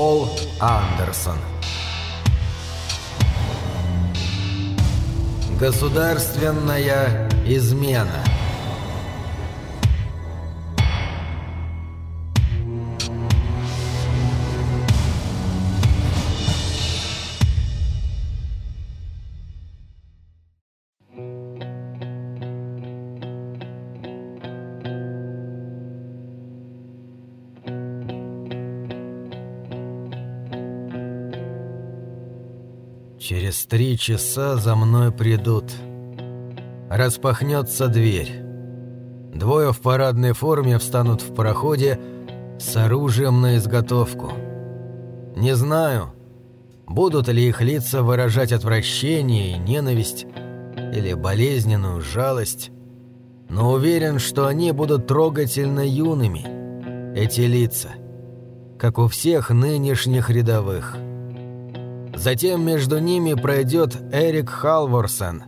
Пол Андерсон. Государственная измена три часа за мной придут. Распахнется дверь. Двое в парадной форме встанут в проходе с оружием на изготовку. Не знаю, будут ли их лица выражать отвращение и ненависть или болезненную жалость, но уверен, что они будут трогательно юными, эти лица, как у всех нынешних рядовых. Затем между ними пройдет Эрик Халворсон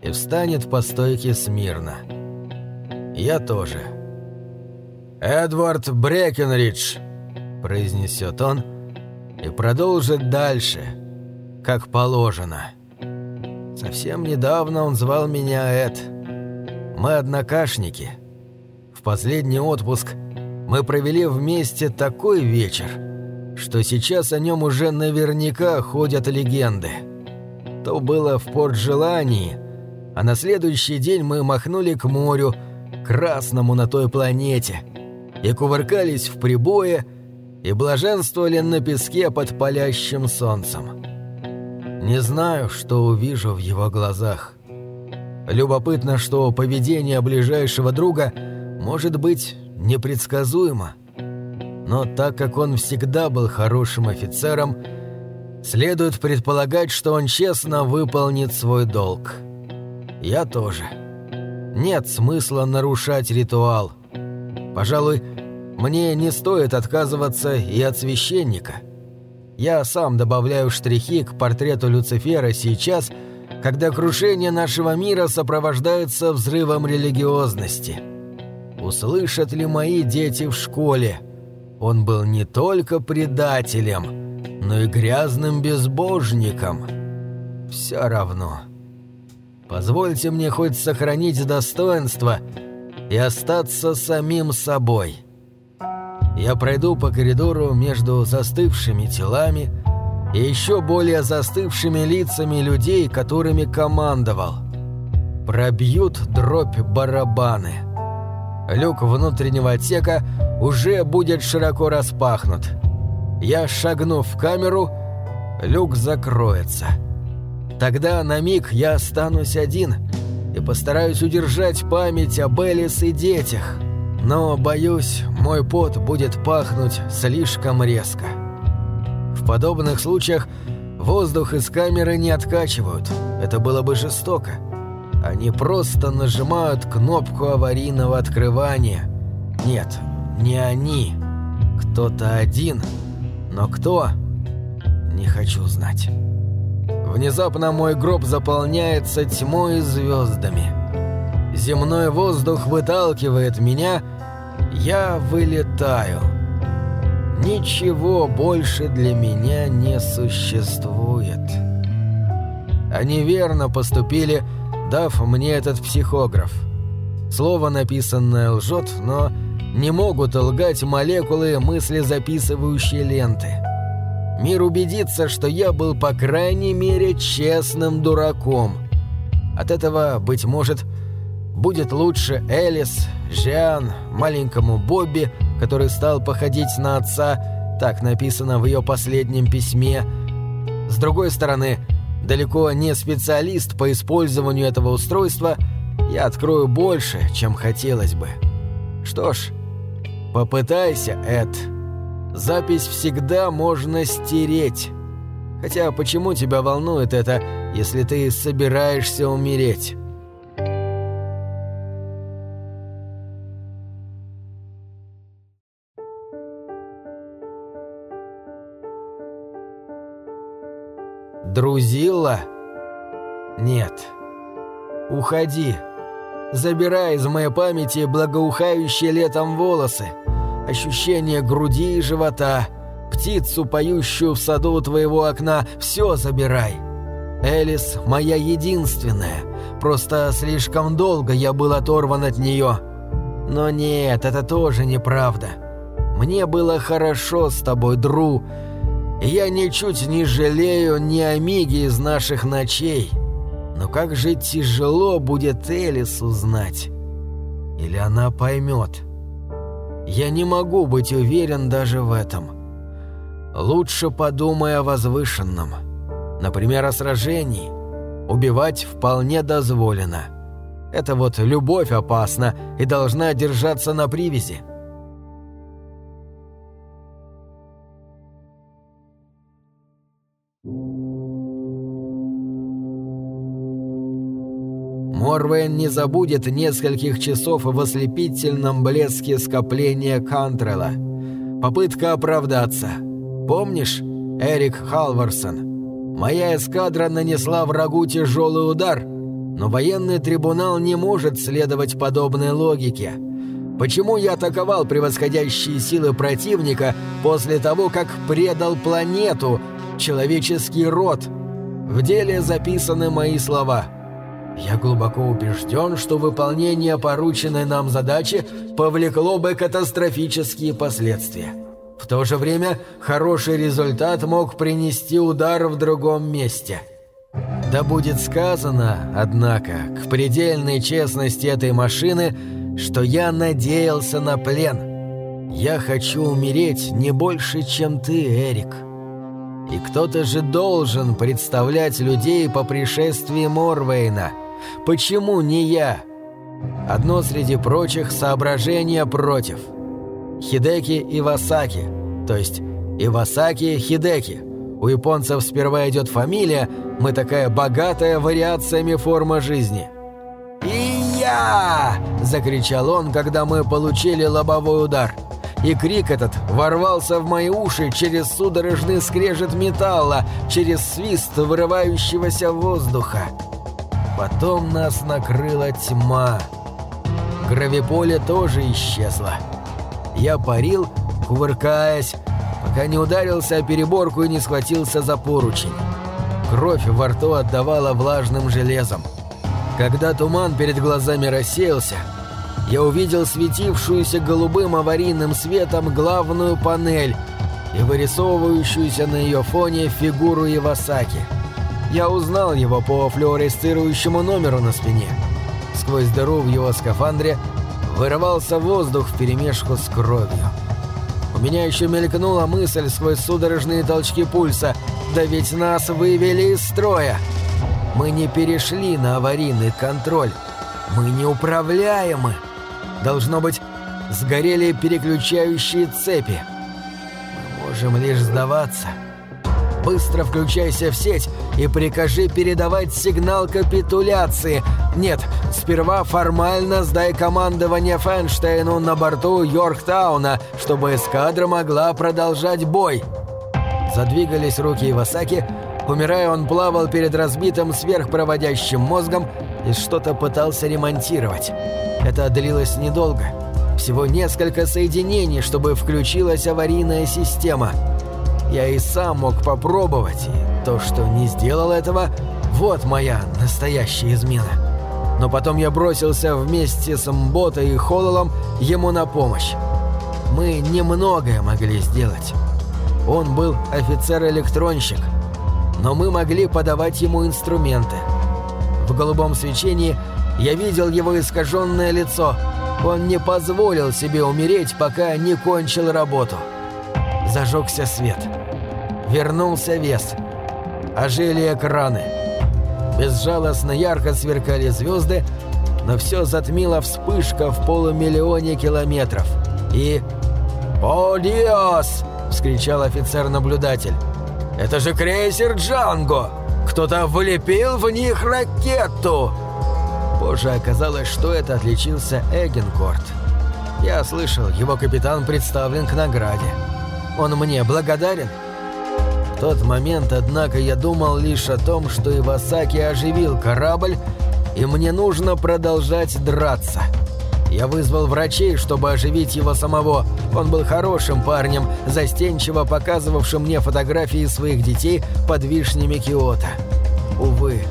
и встанет по стойке смирно. Я тоже. «Эдвард Брекенридж», — произнесет он, и продолжит дальше, как положено. Совсем недавно он звал меня Эд. Мы однокашники. В последний отпуск мы провели вместе такой вечер — что сейчас о нем уже наверняка ходят легенды. То было в порт Желании, а на следующий день мы махнули к морю, красному на той планете, и кувыркались в прибое, и блаженствовали на песке под палящим солнцем. Не знаю, что увижу в его глазах. Любопытно, что поведение ближайшего друга может быть непредсказуемо но так как он всегда был хорошим офицером, следует предполагать, что он честно выполнит свой долг. Я тоже. Нет смысла нарушать ритуал. Пожалуй, мне не стоит отказываться и от священника. Я сам добавляю штрихи к портрету Люцифера сейчас, когда крушение нашего мира сопровождается взрывом религиозности. Услышат ли мои дети в школе – он был не только предателем, но и грязным безбожником. Все равно. Позвольте мне хоть сохранить достоинство и остаться самим собой. Я пройду по коридору между застывшими телами и еще более застывшими лицами людей, которыми командовал. Пробьют дробь барабаны. Люк внутреннего отсека уже будет широко распахнут. Я шагну в камеру, люк закроется. Тогда на миг я останусь один и постараюсь удержать память об Элис и детях. Но, боюсь, мой пот будет пахнуть слишком резко. В подобных случаях воздух из камеры не откачивают. Это было бы жестоко. Они просто нажимают кнопку аварийного открывания. Нет, не они. Кто-то один. Но кто? Не хочу знать. Внезапно мой гроб заполняется тьмой и звездами. Земной воздух выталкивает меня, я вылетаю. Ничего больше для меня не существует. Они верно поступили, дав мне этот психограф. Слово написанное лжет, но не могут лгать молекулы мыслезаписывающей ленты. Мир убедится, что я был по крайней мере честным дураком. От этого, быть может, будет лучше Элис, Жан, маленькому Бобби, который стал походить на отца, так написано в ее последнем письме. С другой стороны, далеко не специалист по использованию этого устройства, я открою больше, чем хотелось бы. Что ж, Попытайся, Эд. Запись всегда можно стереть. Хотя почему тебя волнует это, если ты собираешься умереть? Друзила? Нет. Уходи. Забирай из моей памяти благоухающие летом волосы ощущение груди и живота, птицу, поющую в саду твоего окна, все забирай. Элис моя единственная, просто слишком долго я был оторван от нее. Но нет, это тоже неправда. Мне было хорошо с тобой, Дру, я ничуть не жалею ни о миге из наших ночей. Но как же тяжело будет Элис узнать. Или она поймет. Я не могу быть уверен даже в этом. Лучше подумай о возвышенном. Например, о сражении. Убивать вполне дозволено. Это вот любовь опасна и должна держаться на привязи. Морвейн не забудет нескольких часов в ослепительном блеске скопления Кантрела. Попытка оправдаться. Помнишь, Эрик Халварсон? Моя эскадра нанесла врагу тяжелый удар, но военный трибунал не может следовать подобной логике. Почему я атаковал превосходящие силы противника после того, как предал планету, человеческий род? В деле записаны мои слова – я глубоко убежден, что выполнение порученной нам задачи повлекло бы катастрофические последствия. В то же время хороший результат мог принести удар в другом месте. Да будет сказано, однако, к предельной честности этой машины, что я надеялся на плен. Я хочу умереть не больше, чем ты, Эрик. И кто-то же должен представлять людей по пришествии Морвейна – Почему не я? Одно среди прочих соображения против. Хидеки Ивасаки, то есть Ивасаки Хидеки. У японцев сперва идет фамилия, мы такая богатая вариациями форма жизни. «И я!» – закричал он, когда мы получили лобовой удар. И крик этот ворвался в мои уши через судорожный скрежет металла, через свист вырывающегося воздуха. Потом нас накрыла тьма. Гравиполе тоже исчезло. Я парил, кувыркаясь, пока не ударился о переборку и не схватился за поручень. Кровь во рту отдавала влажным железом. Когда туман перед глазами рассеялся, я увидел светившуюся голубым аварийным светом главную панель и вырисовывающуюся на ее фоне фигуру Ивасаки — я узнал его по флуоресцирующему номеру на спине. Сквозь дыру в его скафандре вырывался воздух вперемешку с кровью. У меня еще мелькнула мысль сквозь судорожные толчки пульса «Да ведь нас вывели из строя!» Мы не перешли на аварийный контроль. Мы неуправляемы. Должно быть, сгорели переключающие цепи. Мы можем лишь сдаваться. Быстро включайся в сеть и прикажи передавать сигнал капитуляции. Нет, сперва формально сдай командование Фенштейну на борту Йорктауна, чтобы эскадра могла продолжать бой. Задвигались руки Ивасаки. Умирая, он плавал перед разбитым сверхпроводящим мозгом и что-то пытался ремонтировать. Это длилось недолго. Всего несколько соединений, чтобы включилась аварийная система – я и сам мог попробовать, и то, что не сделал этого, вот моя настоящая измена. Но потом я бросился вместе с Мбота и Хололом ему на помощь. Мы немногое могли сделать. Он был офицер-электронщик, но мы могли подавать ему инструменты. В голубом свечении я видел его искаженное лицо. Он не позволил себе умереть, пока не кончил работу зажегся свет. Вернулся вес. Ожили экраны. Безжалостно ярко сверкали звезды, но все затмила вспышка в полумиллионе километров. И... «О, Диос!» — вскричал офицер-наблюдатель. «Это же крейсер Джанго! Кто-то влепил в них ракету!» Позже оказалось, что это отличился Эгенкорт. Я слышал, его капитан представлен к награде. Он мне благодарен?» В тот момент, однако, я думал лишь о том, что Ивасаки оживил корабль, и мне нужно продолжать драться. Я вызвал врачей, чтобы оживить его самого. Он был хорошим парнем, застенчиво показывавшим мне фотографии своих детей под вишнями Киота. Увы,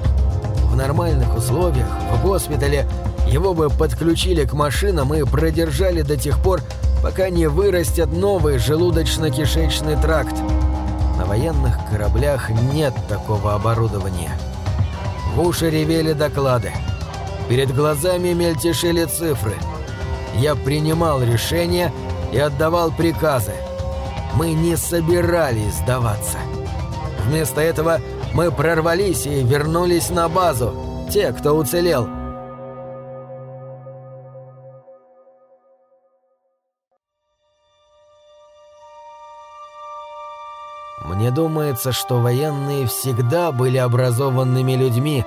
в нормальных условиях, в госпитале, его бы подключили к машинам и продержали до тех пор, пока не вырастет новый желудочно-кишечный тракт. На военных кораблях нет такого оборудования. В уши ревели доклады. Перед глазами мельтешили цифры. Я принимал решения и отдавал приказы. Мы не собирались сдаваться. Вместо этого мы прорвались и вернулись на базу. Те, кто уцелел. Мне думается, что военные всегда были образованными людьми,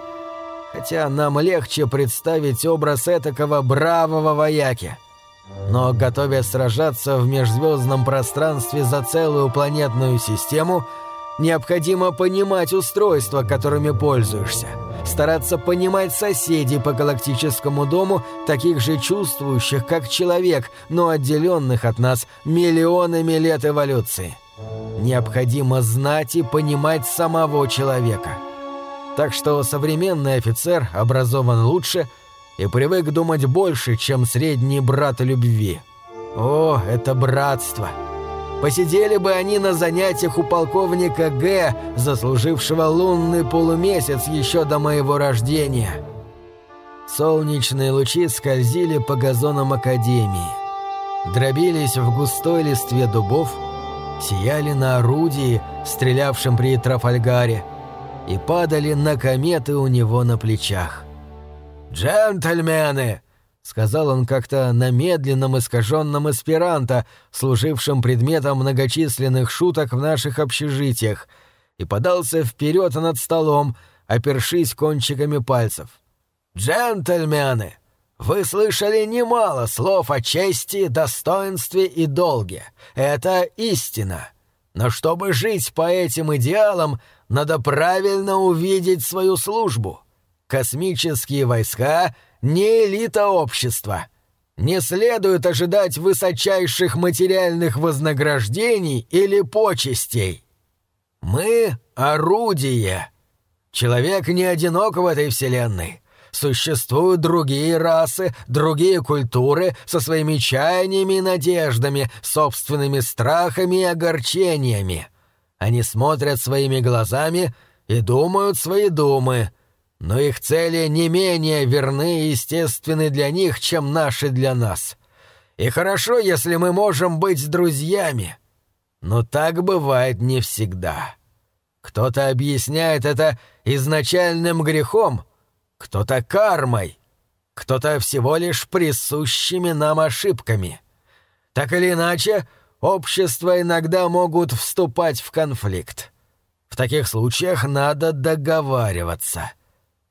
хотя нам легче представить образ этакого бравого вояки. Но, готовясь сражаться в межзвездном пространстве за целую планетную систему, необходимо понимать устройства, которыми пользуешься, стараться понимать соседей по галактическому дому, таких же чувствующих, как человек, но отделенных от нас миллионами лет эволюции. Необходимо знать и понимать самого человека – так что современный офицер образован лучше и привык думать больше, чем средний брат любви. О, это братство! Посидели бы они на занятиях у полковника Г, заслужившего лунный полумесяц еще до моего рождения. Солнечные лучи скользили по газонам Академии. Дробились в густой листве дубов, сияли на орудии, стрелявшем при Трафальгаре, и падали на кометы у него на плечах. «Джентльмены!» — сказал он как-то на медленном искаженном эсперанто, служившем предметом многочисленных шуток в наших общежитиях, и подался вперед над столом, опершись кончиками пальцев. «Джентльмены! Вы слышали немало слов о чести, достоинстве и долге. Это истина. Но чтобы жить по этим идеалам, надо правильно увидеть свою службу. Космические войска — не элита общества. Не следует ожидать высочайших материальных вознаграждений или почестей. Мы — орудие. Человек не одинок в этой вселенной. Существуют другие расы, другие культуры со своими чаяниями и надеждами, собственными страхами и огорчениями. Они смотрят своими глазами и думают свои думы, но их цели не менее верны и естественны для них, чем наши для нас. И хорошо, если мы можем быть друзьями. Но так бывает не всегда. Кто-то объясняет это изначальным грехом, кто-то кармой, кто-то всего лишь присущими нам ошибками. Так или иначе, общества иногда могут вступать в конфликт. В таких случаях надо договариваться.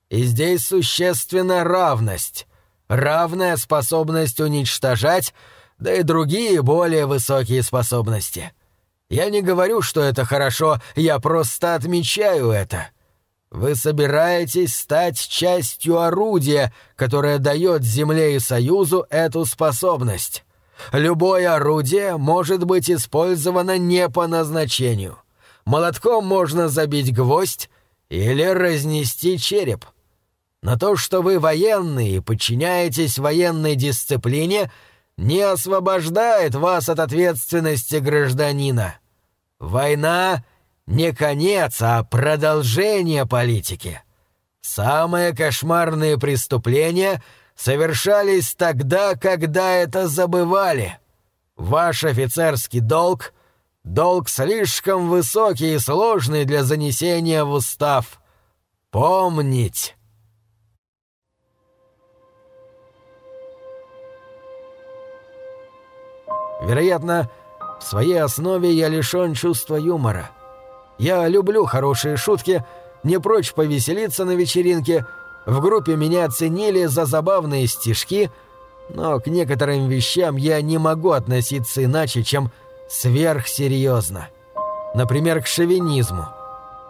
И здесь существенна равность, равная способность уничтожать, да и другие более высокие способности. Я не говорю, что это хорошо, я просто отмечаю это. Вы собираетесь стать частью орудия, которое дает Земле и Союзу эту способность. Любое орудие может быть использовано не по назначению. Молотком можно забить гвоздь или разнести череп. Но то, что вы военные и подчиняетесь военной дисциплине, не освобождает вас от ответственности гражданина. Война — не конец, а продолжение политики. Самые кошмарные преступления — совершались тогда, когда это забывали. Ваш офицерский долг — долг слишком высокий и сложный для занесения в устав. Помнить. Вероятно, в своей основе я лишён чувства юмора. Я люблю хорошие шутки, не прочь повеселиться на вечеринке — в группе меня оценили за забавные стишки, но к некоторым вещам я не могу относиться иначе, чем сверхсерьезно. Например, к шовинизму.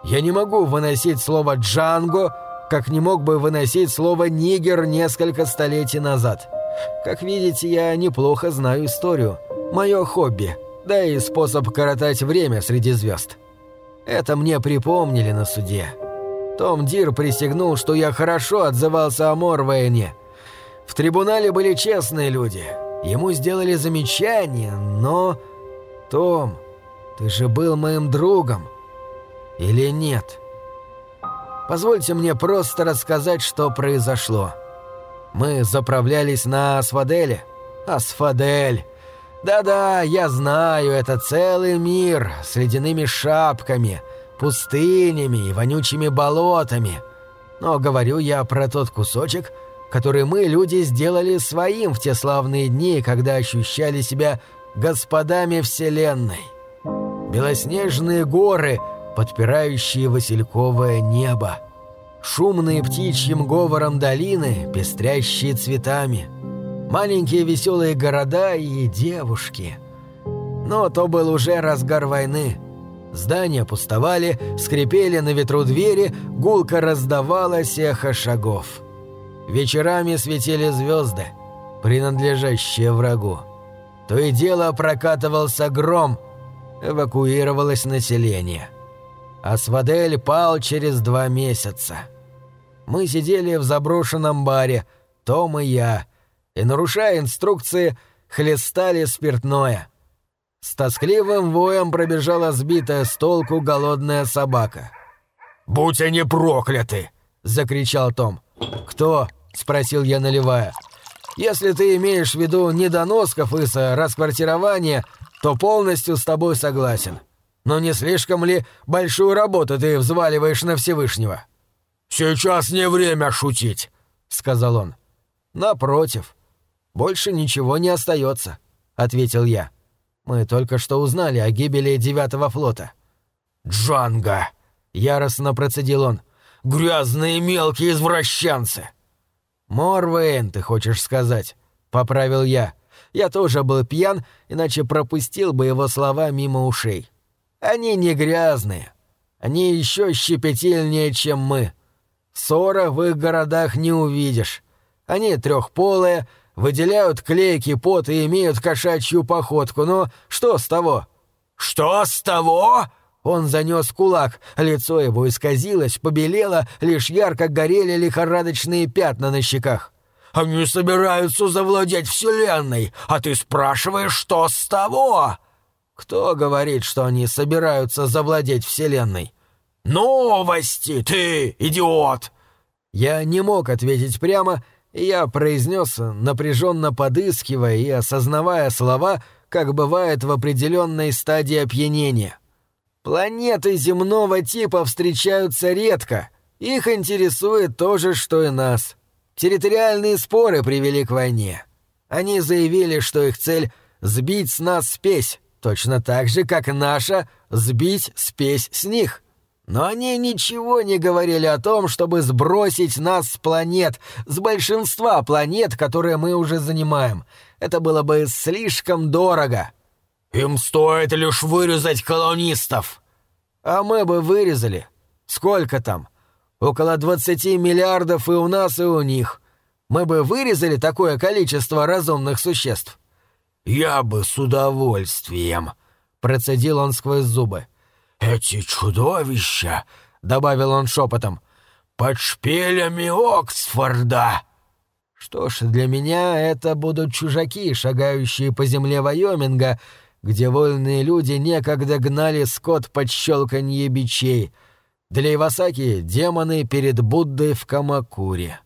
Я не могу выносить слово «джанго», как не мог бы выносить слово «нигер» несколько столетий назад. Как видите, я неплохо знаю историю. Мое хобби, да и способ коротать время среди звезд. Это мне припомнили на суде. Том Дир присягнул, что я хорошо отзывался о Морвейне. В трибунале были честные люди. Ему сделали замечание, но... Том, ты же был моим другом. Или нет? Позвольте мне просто рассказать, что произошло. Мы заправлялись на Асфаделе. Асфадель. Да-да, я знаю, это целый мир с ледяными шапками, пустынями и вонючими болотами. Но говорю я про тот кусочек, который мы, люди, сделали своим в те славные дни, когда ощущали себя господами Вселенной. Белоснежные горы, подпирающие васильковое небо. Шумные птичьим говором долины, пестрящие цветами. Маленькие веселые города и девушки. Но то был уже разгар войны. Здания пустовали, скрипели на ветру двери, гулко раздавалось эхо шагов. Вечерами светили звезды, принадлежащие врагу. То и дело прокатывался гром, эвакуировалось население. Асвадель пал через два месяца. Мы сидели в заброшенном баре, Том и я, и, нарушая инструкции, хлестали спиртное. С тоскливым воем пробежала сбитая с толку голодная собака. «Будь они прокляты!» — закричал Том. «Кто?» — спросил я, наливая. «Если ты имеешь в виду недоносков и расквартирование, то полностью с тобой согласен. Но не слишком ли большую работу ты взваливаешь на Всевышнего?» «Сейчас не время шутить», — сказал он. «Напротив. Больше ничего не остается», — ответил я. «Мы только что узнали о гибели девятого флота». «Джанга!» — яростно процедил он. «Грязные мелкие извращенцы!» «Морвейн, ты хочешь сказать?» — поправил я. Я тоже был пьян, иначе пропустил бы его слова мимо ушей. «Они не грязные. Они еще щепетильнее, чем мы. Ссора в их городах не увидишь. Они трехполые, выделяют клейкий пот и имеют кошачью походку, но что с того?» «Что с того?» Он занес кулак, лицо его исказилось, побелело, лишь ярко горели лихорадочные пятна на щеках. «Они собираются завладеть Вселенной, а ты спрашиваешь, что с того?» «Кто говорит, что они собираются завладеть Вселенной?» «Новости, ты, идиот!» Я не мог ответить прямо, я произнес, напряженно подыскивая и осознавая слова, как бывает в определенной стадии опьянения. Планеты земного типа встречаются редко. Их интересует то же, что и нас. Территориальные споры привели к войне. Они заявили, что их цель — сбить с нас спесь, точно так же, как наша — сбить спесь с них. Но они ничего не говорили о том, чтобы сбросить нас с планет, с большинства планет, которые мы уже занимаем. Это было бы слишком дорого. Им стоит лишь вырезать колонистов. А мы бы вырезали. Сколько там? Около 20 миллиардов и у нас, и у них. Мы бы вырезали такое количество разумных существ. Я бы с удовольствием, процедил он сквозь зубы. Эти чудовища, добавил он шепотом, под шпилями Оксфорда. Что ж, для меня это будут чужаки, шагающие по земле Вайоминга, где вольные люди некогда гнали скот под щелканье бичей. Для Ивасаки — демоны перед Буддой в Камакуре.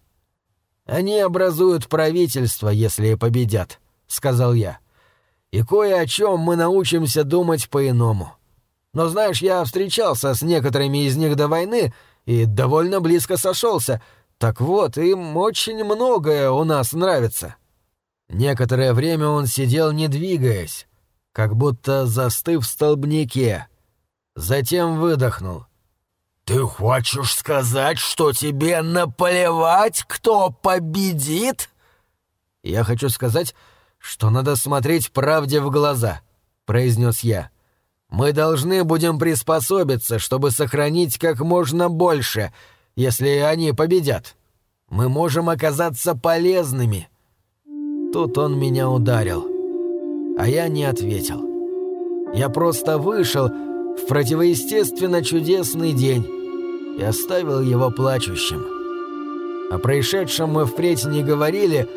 «Они образуют правительство, если победят», — сказал я. «И кое о чем мы научимся думать по-иному. Но знаешь, я встречался с некоторыми из них до войны и довольно близко сошелся. Так вот, им очень многое у нас нравится». Некоторое время он сидел, не двигаясь, как будто застыв в столбнике. Затем выдохнул. «Ты хочешь сказать, что тебе наплевать, кто победит?» «Я хочу сказать, что надо смотреть правде в глаза», — произнес я. «Мы должны будем приспособиться, чтобы сохранить как можно больше, если они победят. Мы можем оказаться полезными». Тут он меня ударил. А я не ответил. Я просто вышел в противоестественно чудесный день и оставил его плачущим. О происшедшем мы впредь не говорили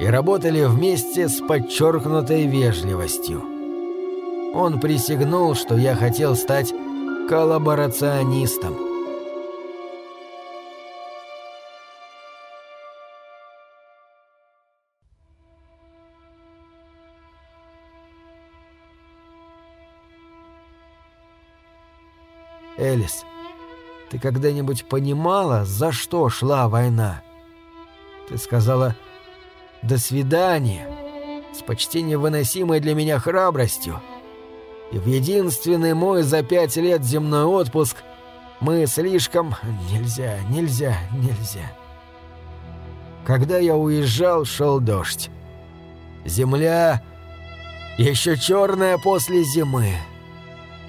и работали вместе с подчеркнутой вежливостью. Он присягнул, что я хотел стать коллаборационистом. Элис, ты когда-нибудь понимала, за что шла война? Ты сказала «до свидания» с почти невыносимой для меня храбростью. И в единственный мой за пять лет земной отпуск мы слишком... Нельзя, нельзя, нельзя. Когда я уезжал, шел дождь. Земля еще черная после зимы.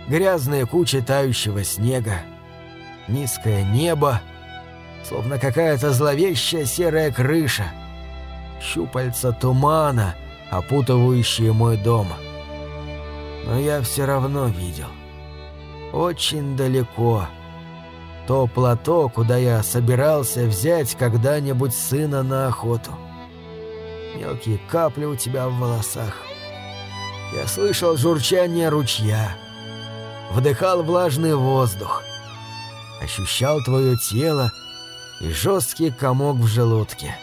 Грязные кучи тающего снега. Низкое небо, словно какая-то зловещая серая крыша. Щупальца тумана, опутывающие мой дом. — но я все равно видел. Очень далеко. То плато, куда я собирался взять когда-нибудь сына на охоту. Мелкие капли у тебя в волосах. Я слышал журчание ручья. Вдыхал влажный воздух. Ощущал твое тело и жесткий комок в желудке.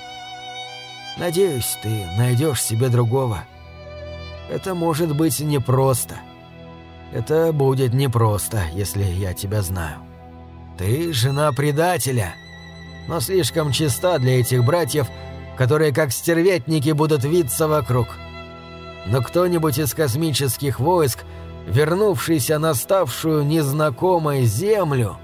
Надеюсь, ты найдешь себе другого. — это может быть непросто. Это будет непросто, если я тебя знаю. Ты жена предателя, но слишком чиста для этих братьев, которые как стерветники будут виться вокруг. Но кто-нибудь из космических войск, вернувшийся на ставшую незнакомой землю...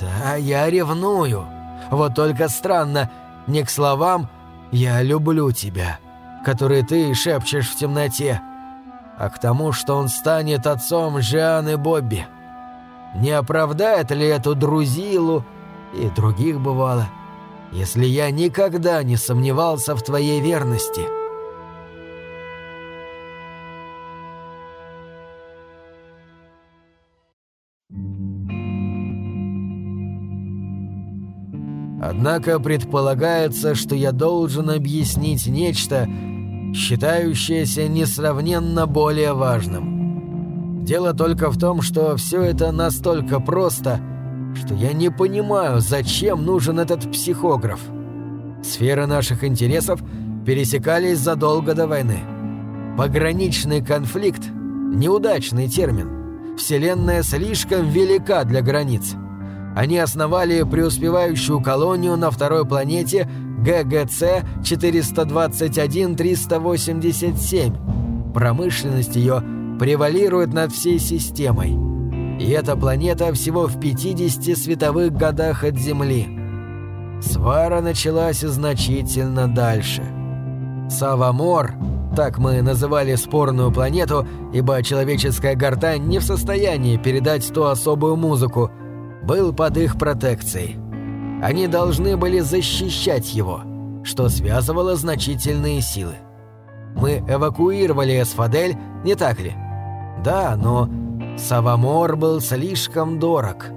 Да, я ревную. Вот только странно, не к словам «я люблю тебя», который ты шепчешь в темноте, а к тому, что он станет отцом Жиан и Бобби. Не оправдает ли эту друзилу и других бывало, если я никогда не сомневался в твоей верности?» Однако предполагается, что я должен объяснить нечто, считающееся несравненно более важным. Дело только в том, что все это настолько просто, что я не понимаю, зачем нужен этот психограф. Сферы наших интересов пересекались задолго до войны. Пограничный конфликт – неудачный термин. Вселенная слишком велика для границ. Они основали преуспевающую колонию на второй планете ГГЦ 421-387. Промышленность ее превалирует над всей системой. И эта планета всего в 50 световых годах от Земли. Свара началась значительно дальше. Савамор, так мы называли спорную планету, ибо человеческая гортань не в состоянии передать ту особую музыку, был под их протекцией. Они должны были защищать его, что связывало значительные силы. Мы эвакуировали Эсфадель, не так ли? Да, но Савамор был слишком дорог.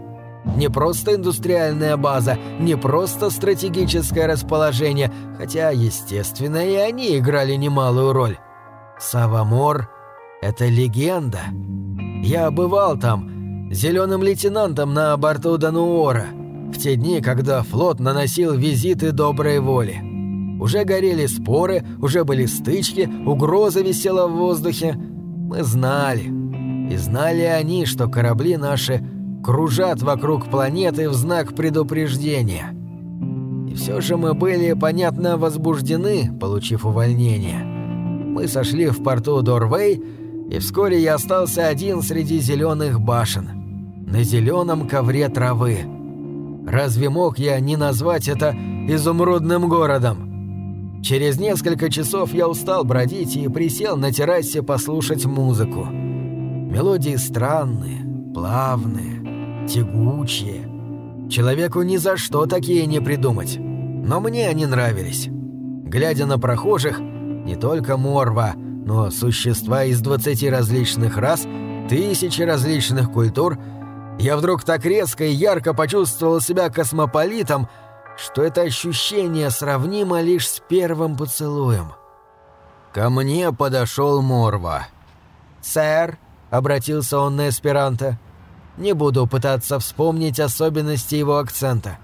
Не просто индустриальная база, не просто стратегическое расположение, хотя, естественно, и они играли немалую роль. Савамор — это легенда. Я бывал там, зеленым лейтенантом на борту Дануора — в те дни, когда флот наносил визиты доброй воли. Уже горели споры, уже были стычки, угроза висела в воздухе. Мы знали. И знали они, что корабли наши кружат вокруг планеты в знак предупреждения. И все же мы были, понятно, возбуждены, получив увольнение. Мы сошли в порту Дорвей, и вскоре я остался один среди зеленых башен. На зеленом ковре травы. Разве мог я не назвать это изумрудным городом? Через несколько часов я устал бродить и присел на террасе послушать музыку. Мелодии странные, плавные, тягучие. Человеку ни за что такие не придумать. Но мне они нравились. Глядя на прохожих, Не только Морва, но существа из 20 различных рас, тысячи различных культур, я вдруг так резко и ярко почувствовал себя космополитом, что это ощущение сравнимо лишь с первым поцелуем. Ко мне подошел Морва. «Сэр», — обратился он на эсперанто, — «не буду пытаться вспомнить особенности его акцента.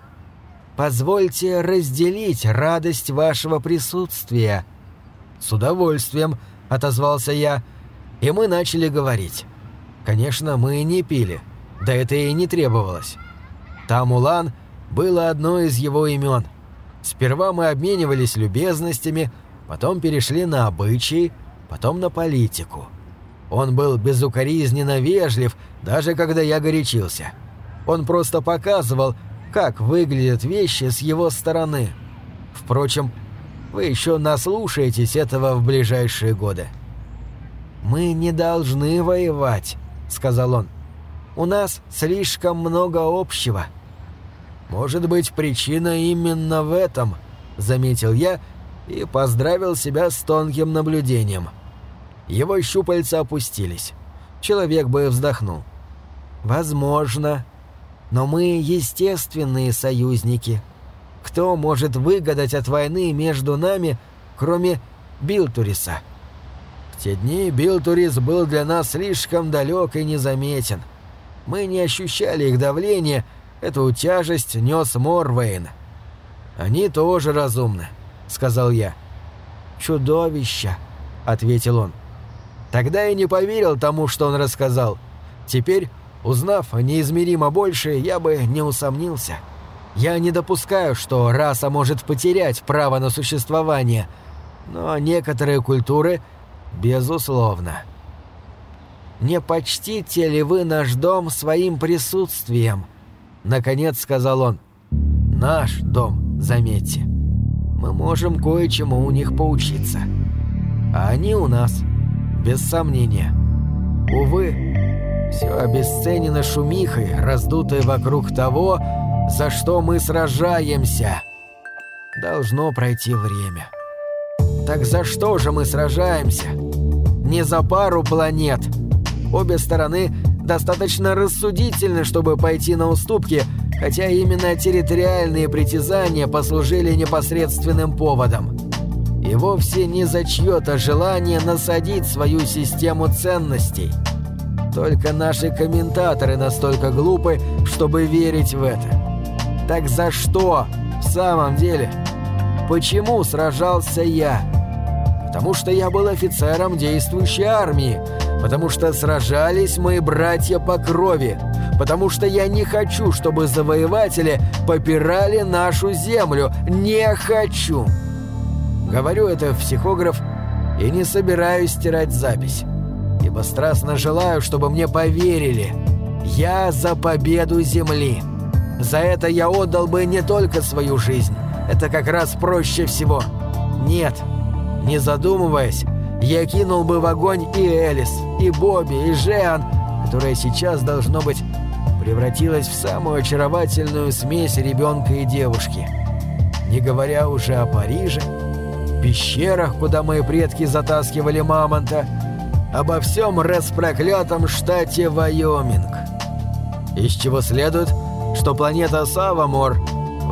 Позвольте разделить радость вашего присутствия». «С удовольствием», — отозвался я, — и мы начали говорить. Конечно, мы не пили, да это и не требовалось. Тамулан было одно из его имен. Сперва мы обменивались любезностями, потом перешли на обычаи, потом на политику. Он был безукоризненно вежлив, даже когда я горячился. Он просто показывал, как выглядят вещи с его стороны. Впрочем, вы еще наслушаетесь этого в ближайшие годы. «Мы не должны воевать», — сказал он. «У нас слишком много общего». «Может быть, причина именно в этом», — заметил я и поздравил себя с тонким наблюдением. Его щупальца опустились. Человек бы вздохнул. «Возможно. Но мы естественные союзники. Кто может выгадать от войны между нами, кроме Билтуриса?» В те дни Билтурис был для нас слишком далек и незаметен. Мы не ощущали их давления, Эту тяжесть нес Морвейн. «Они тоже разумны», — сказал я. «Чудовища», — ответил он. Тогда я не поверил тому, что он рассказал. Теперь, узнав неизмеримо больше, я бы не усомнился. Я не допускаю, что раса может потерять право на существование, но некоторые культуры — безусловно. Не почтите ли вы наш дом своим присутствием?» Наконец сказал он. «Наш дом, заметьте. Мы можем кое-чему у них поучиться. А они у нас, без сомнения. Увы, все обесценено шумихой, раздутой вокруг того, за что мы сражаемся. Должно пройти время. Так за что же мы сражаемся? Не за пару планет. Обе стороны достаточно рассудительны, чтобы пойти на уступки, хотя именно территориальные притязания послужили непосредственным поводом. И вовсе не за чье-то желание насадить свою систему ценностей. Только наши комментаторы настолько глупы, чтобы верить в это. Так за что, в самом деле? Почему сражался я? Потому что я был офицером действующей армии, потому что сражались мои братья по крови, потому что я не хочу, чтобы завоеватели попирали нашу землю. Не хочу. Говорю это в психограф и не собираюсь стирать запись, ибо страстно желаю, чтобы мне поверили. Я за победу земли. За это я отдал бы не только свою жизнь, это как раз проще всего. Нет, не задумываясь, я кинул бы в огонь и Элис, и Бобби, и Жеан, которая сейчас, должно быть, превратилась в самую очаровательную смесь ребенка и девушки. Не говоря уже о Париже, пещерах, куда мои предки затаскивали мамонта, обо всем распроклятом штате Вайоминг. Из чего следует, что планета Савамор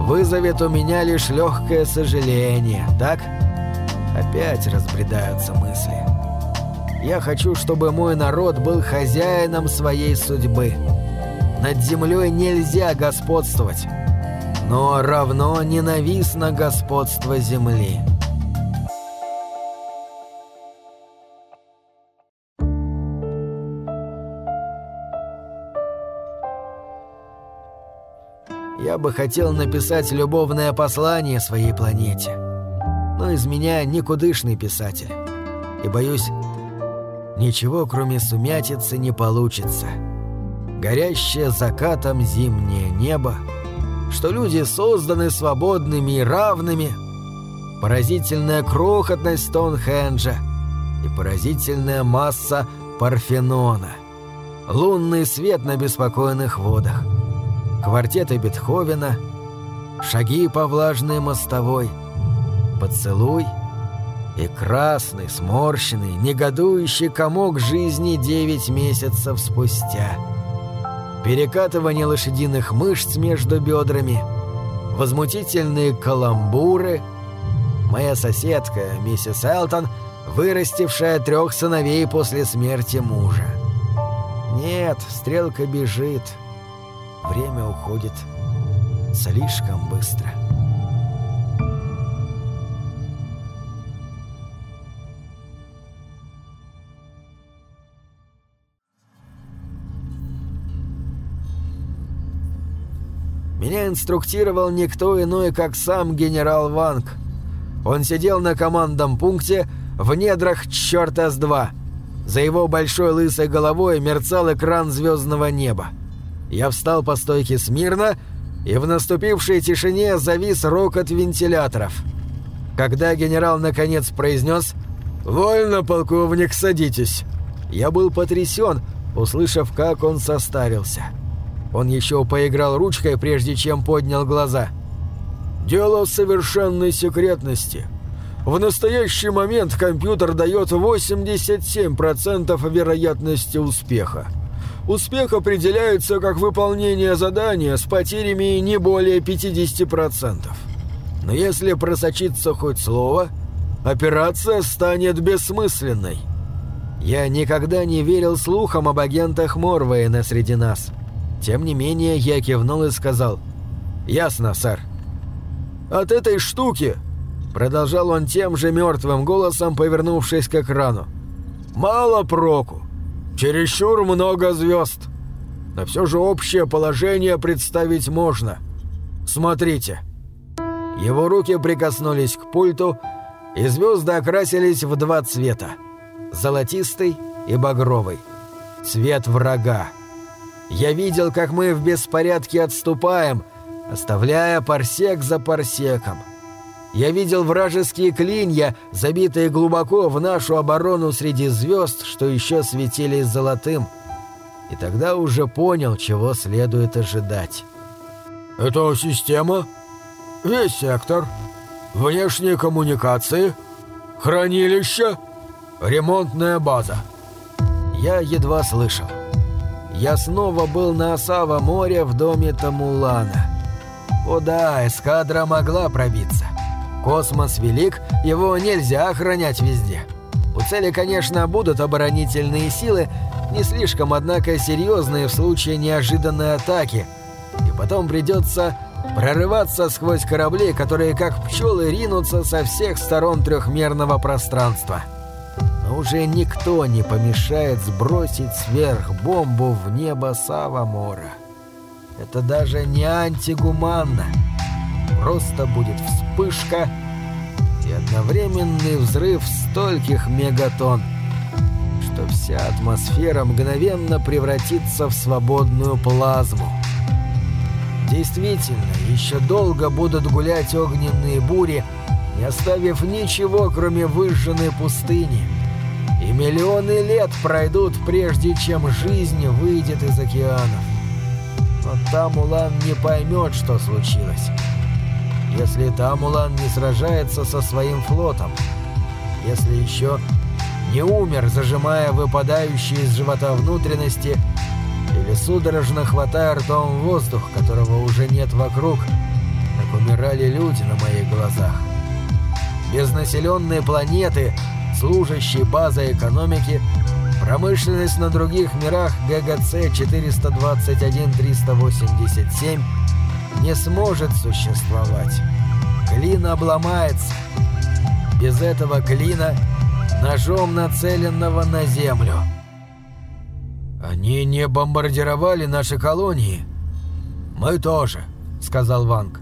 вызовет у меня лишь легкое сожаление, так? — Опять разбредаются мысли. Я хочу, чтобы мой народ был хозяином своей судьбы. Над землей нельзя господствовать, но равно ненавистно господство земли. Я бы хотел написать любовное послание своей планете но из меня никудышный писатель. И боюсь, ничего кроме сумятицы не получится. Горящее закатом зимнее небо, что люди созданы свободными и равными, поразительная крохотность Стоунхенджа и поразительная масса Парфенона, лунный свет на беспокойных водах, квартеты Бетховена, шаги по влажной мостовой — поцелуй и красный, сморщенный, негодующий комок жизни девять месяцев спустя. Перекатывание лошадиных мышц между бедрами, возмутительные каламбуры. Моя соседка, миссис Элтон, вырастившая трех сыновей после смерти мужа. Нет, стрелка бежит. Время уходит слишком быстро. Меня инструктировал никто иной, как сам генерал Ванг. Он сидел на командном пункте в недрах черта С-2. За его большой лысой головой мерцал экран звездного неба. Я встал по стойке смирно, и в наступившей тишине завис рокот вентиляторов. Когда генерал наконец произнес «Вольно, полковник, садитесь», я был потрясен, услышав, как он состарился. Он еще поиграл ручкой, прежде чем поднял глаза. «Дело совершенной секретности. В настоящий момент компьютер дает 87% вероятности успеха. Успех определяется как выполнение задания с потерями не более 50%. Но если просочится хоть слово, операция станет бессмысленной. Я никогда не верил слухам об агентах Морвейна среди нас. Тем не менее, я кивнул и сказал «Ясно, сэр». «От этой штуки», — продолжал он тем же мертвым голосом, повернувшись к экрану, — «мало проку. Чересчур много звезд. Но все же общее положение представить можно. Смотрите». Его руки прикоснулись к пульту, и звезды окрасились в два цвета — золотистый и багровый. Цвет врага. Я видел, как мы в беспорядке отступаем, оставляя парсек за парсеком. Я видел вражеские клинья, забитые глубоко в нашу оборону среди звезд, что еще светились золотым. И тогда уже понял, чего следует ожидать. «Это система? Весь сектор? Внешние коммуникации? Хранилище? Ремонтная база?» Я едва слышал. Я снова был на Осаво море в доме Тамулана. О да, эскадра могла пробиться. Космос велик, его нельзя охранять везде. У цели, конечно, будут оборонительные силы, не слишком, однако, серьезные в случае неожиданной атаки. И потом придется прорываться сквозь корабли, которые как пчелы ринутся со всех сторон трехмерного пространства. Но уже никто не помешает сбросить сверхбомбу в небо Савамора. Это даже не антигуманно. Просто будет вспышка и одновременный взрыв стольких мегатонн, что вся атмосфера мгновенно превратится в свободную плазму. Действительно, еще долго будут гулять огненные бури, не оставив ничего, кроме выжженной пустыни. И миллионы лет пройдут, прежде чем жизнь выйдет из океанов. Но Тамулан не поймет, что случилось. Если Тамулан не сражается со своим флотом, если еще не умер, зажимая выпадающие из живота внутренности, или судорожно хватая ртом воздух, которого уже нет вокруг, как умирали люди на моих глазах. Безнаселенные планеты, служащие базой экономики, промышленность на других мирах ГГЦ 421-387 не сможет существовать. Клин обломается. Без этого клина ножом нацеленного на землю. «Они не бомбардировали наши колонии?» «Мы тоже», — сказал Ванг.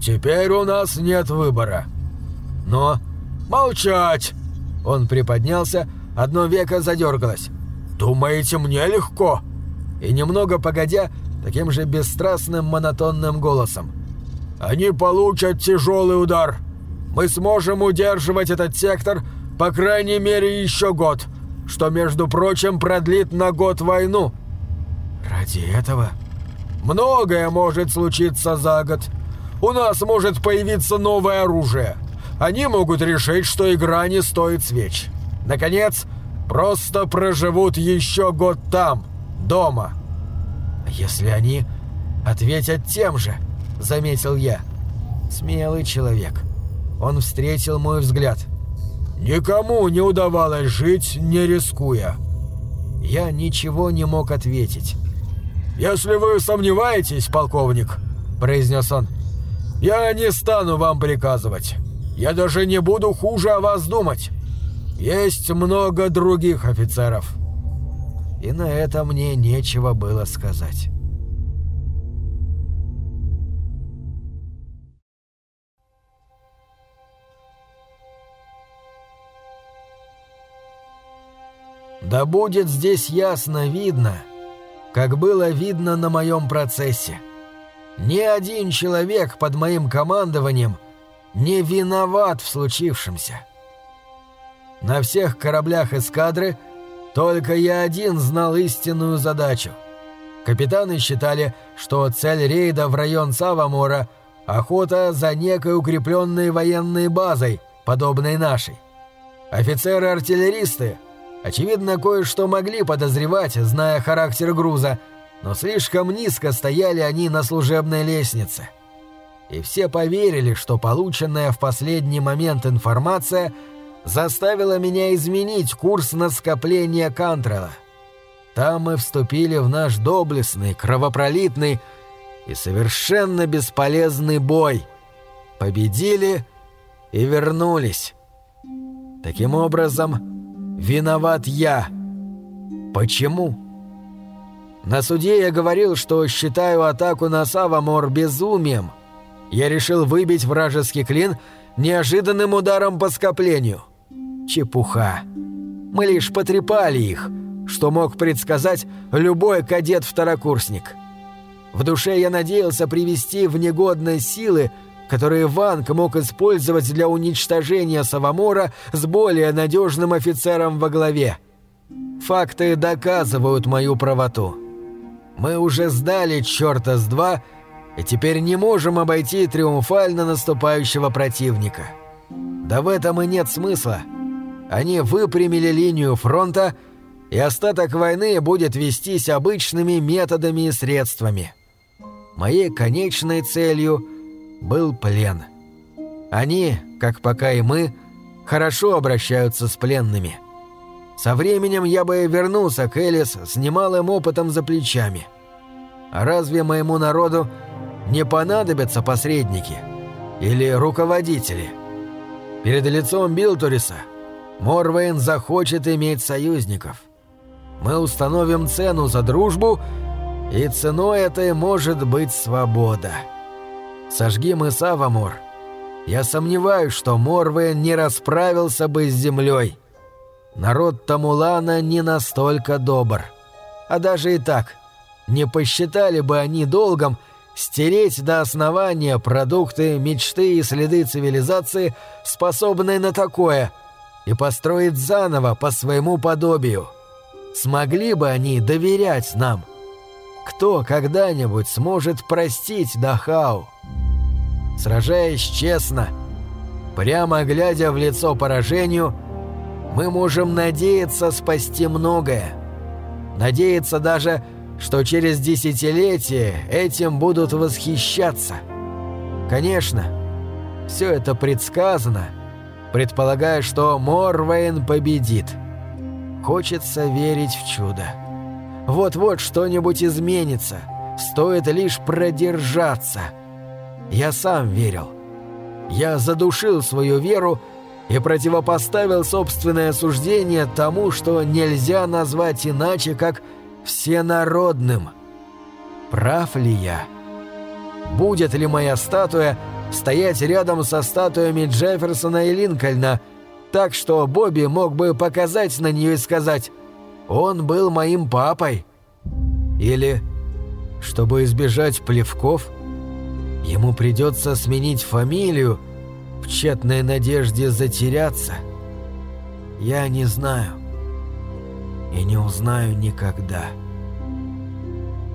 «Теперь у нас нет выбора». «Но...» «Молчать!» Он приподнялся, одно веко задергалось. «Думаете, мне легко?» И немного погодя, таким же бесстрастным монотонным голосом. «Они получат тяжелый удар. Мы сможем удерживать этот сектор по крайней мере еще год что, между прочим, продлит на год войну. Ради этого? Многое может случиться за год. У нас может появиться новое оружие. Они могут решить, что игра не стоит свеч. Наконец, просто проживут еще год там, дома. Если они ответят тем же, заметил я. Смелый человек. Он встретил мой взгляд. Никому не удавалось жить, не рискуя. Я ничего не мог ответить. «Если вы сомневаетесь, полковник», — произнес он, — «я не стану вам приказывать. Я даже не буду хуже о вас думать. Есть много других офицеров». И на это мне нечего было сказать. Да будет здесь ясно видно, как было видно на моем процессе. Ни один человек под моим командованием не виноват в случившемся. На всех кораблях эскадры только я один знал истинную задачу. Капитаны считали, что цель рейда в район Савамора – охота за некой укрепленной военной базой, подобной нашей. Офицеры-артиллеристы – Очевидно, кое-что могли подозревать, зная характер груза, но слишком низко стояли они на служебной лестнице. И все поверили, что полученная в последний момент информация заставила меня изменить курс на скопление Кантрела. Там мы вступили в наш доблестный, кровопролитный и совершенно бесполезный бой. Победили и вернулись. Таким образом, Виноват я. Почему? На суде я говорил, что считаю атаку на Савамор безумием. Я решил выбить вражеский клин неожиданным ударом по скоплению. Чепуха. Мы лишь потрепали их, что мог предсказать любой кадет-второкурсник. В душе я надеялся привести в негодность силы, которые Ванг мог использовать для уничтожения Савамора с более надежным офицером во главе. Факты доказывают мою правоту. Мы уже сдали черта с два и теперь не можем обойти триумфально наступающего противника. Да в этом и нет смысла. Они выпрямили линию фронта, и остаток войны будет вестись обычными методами и средствами. Моей конечной целью – был плен. Они, как пока и мы, хорошо обращаются с пленными. Со временем я бы вернулся к Элис с немалым опытом за плечами. А разве моему народу не понадобятся посредники или руководители? Перед лицом Билтуриса Морвейн захочет иметь союзников. Мы установим цену за дружбу, и ценой этой может быть свобода». Сожги мы Савамор. Я сомневаюсь, что Морвен не расправился бы с землей. Народ Тамулана не настолько добр. А даже и так, не посчитали бы они долгом стереть до основания продукты, мечты и следы цивилизации, способные на такое, и построить заново по своему подобию. Смогли бы они доверять нам? Кто когда-нибудь сможет простить Дахау? сражаясь честно, прямо глядя в лицо поражению, мы можем надеяться спасти многое. Надеяться даже, что через десятилетия этим будут восхищаться. Конечно, все это предсказано, предполагая, что Морвейн победит. Хочется верить в чудо. Вот-вот что-нибудь изменится, стоит лишь продержаться – я сам верил. Я задушил свою веру и противопоставил собственное суждение тому, что нельзя назвать иначе, как всенародным. Прав ли я? Будет ли моя статуя стоять рядом со статуями Джефферсона и Линкольна, так что Бобби мог бы показать на нее и сказать «Он был моим папой»? Или, чтобы избежать плевков – Ему придется сменить фамилию в тщетной надежде затеряться. Я не знаю и не узнаю никогда.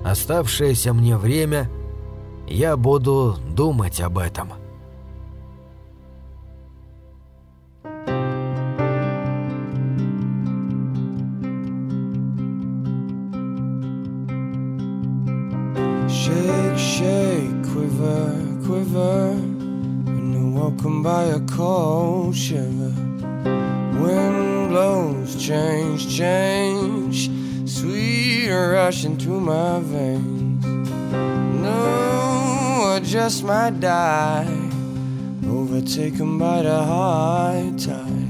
Оставшееся мне время я буду думать об этом. Shake, shake, quiver, quiver When you're walking by a cold shiver Wind blows, change, change rushing through my veins. No, I just might die, overtaken by the high tide.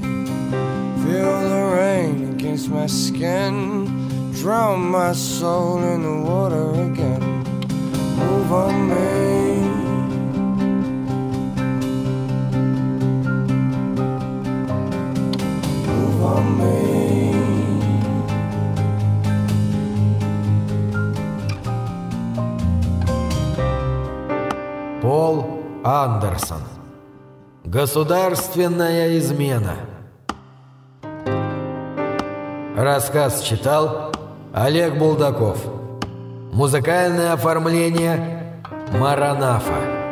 Feel the rain against my skin, drown my soul in the water again. Move on me. Move on me. Пол Андерсон. Государственная измена. Рассказ читал Олег Булдаков. Музыкальное оформление Маранафа.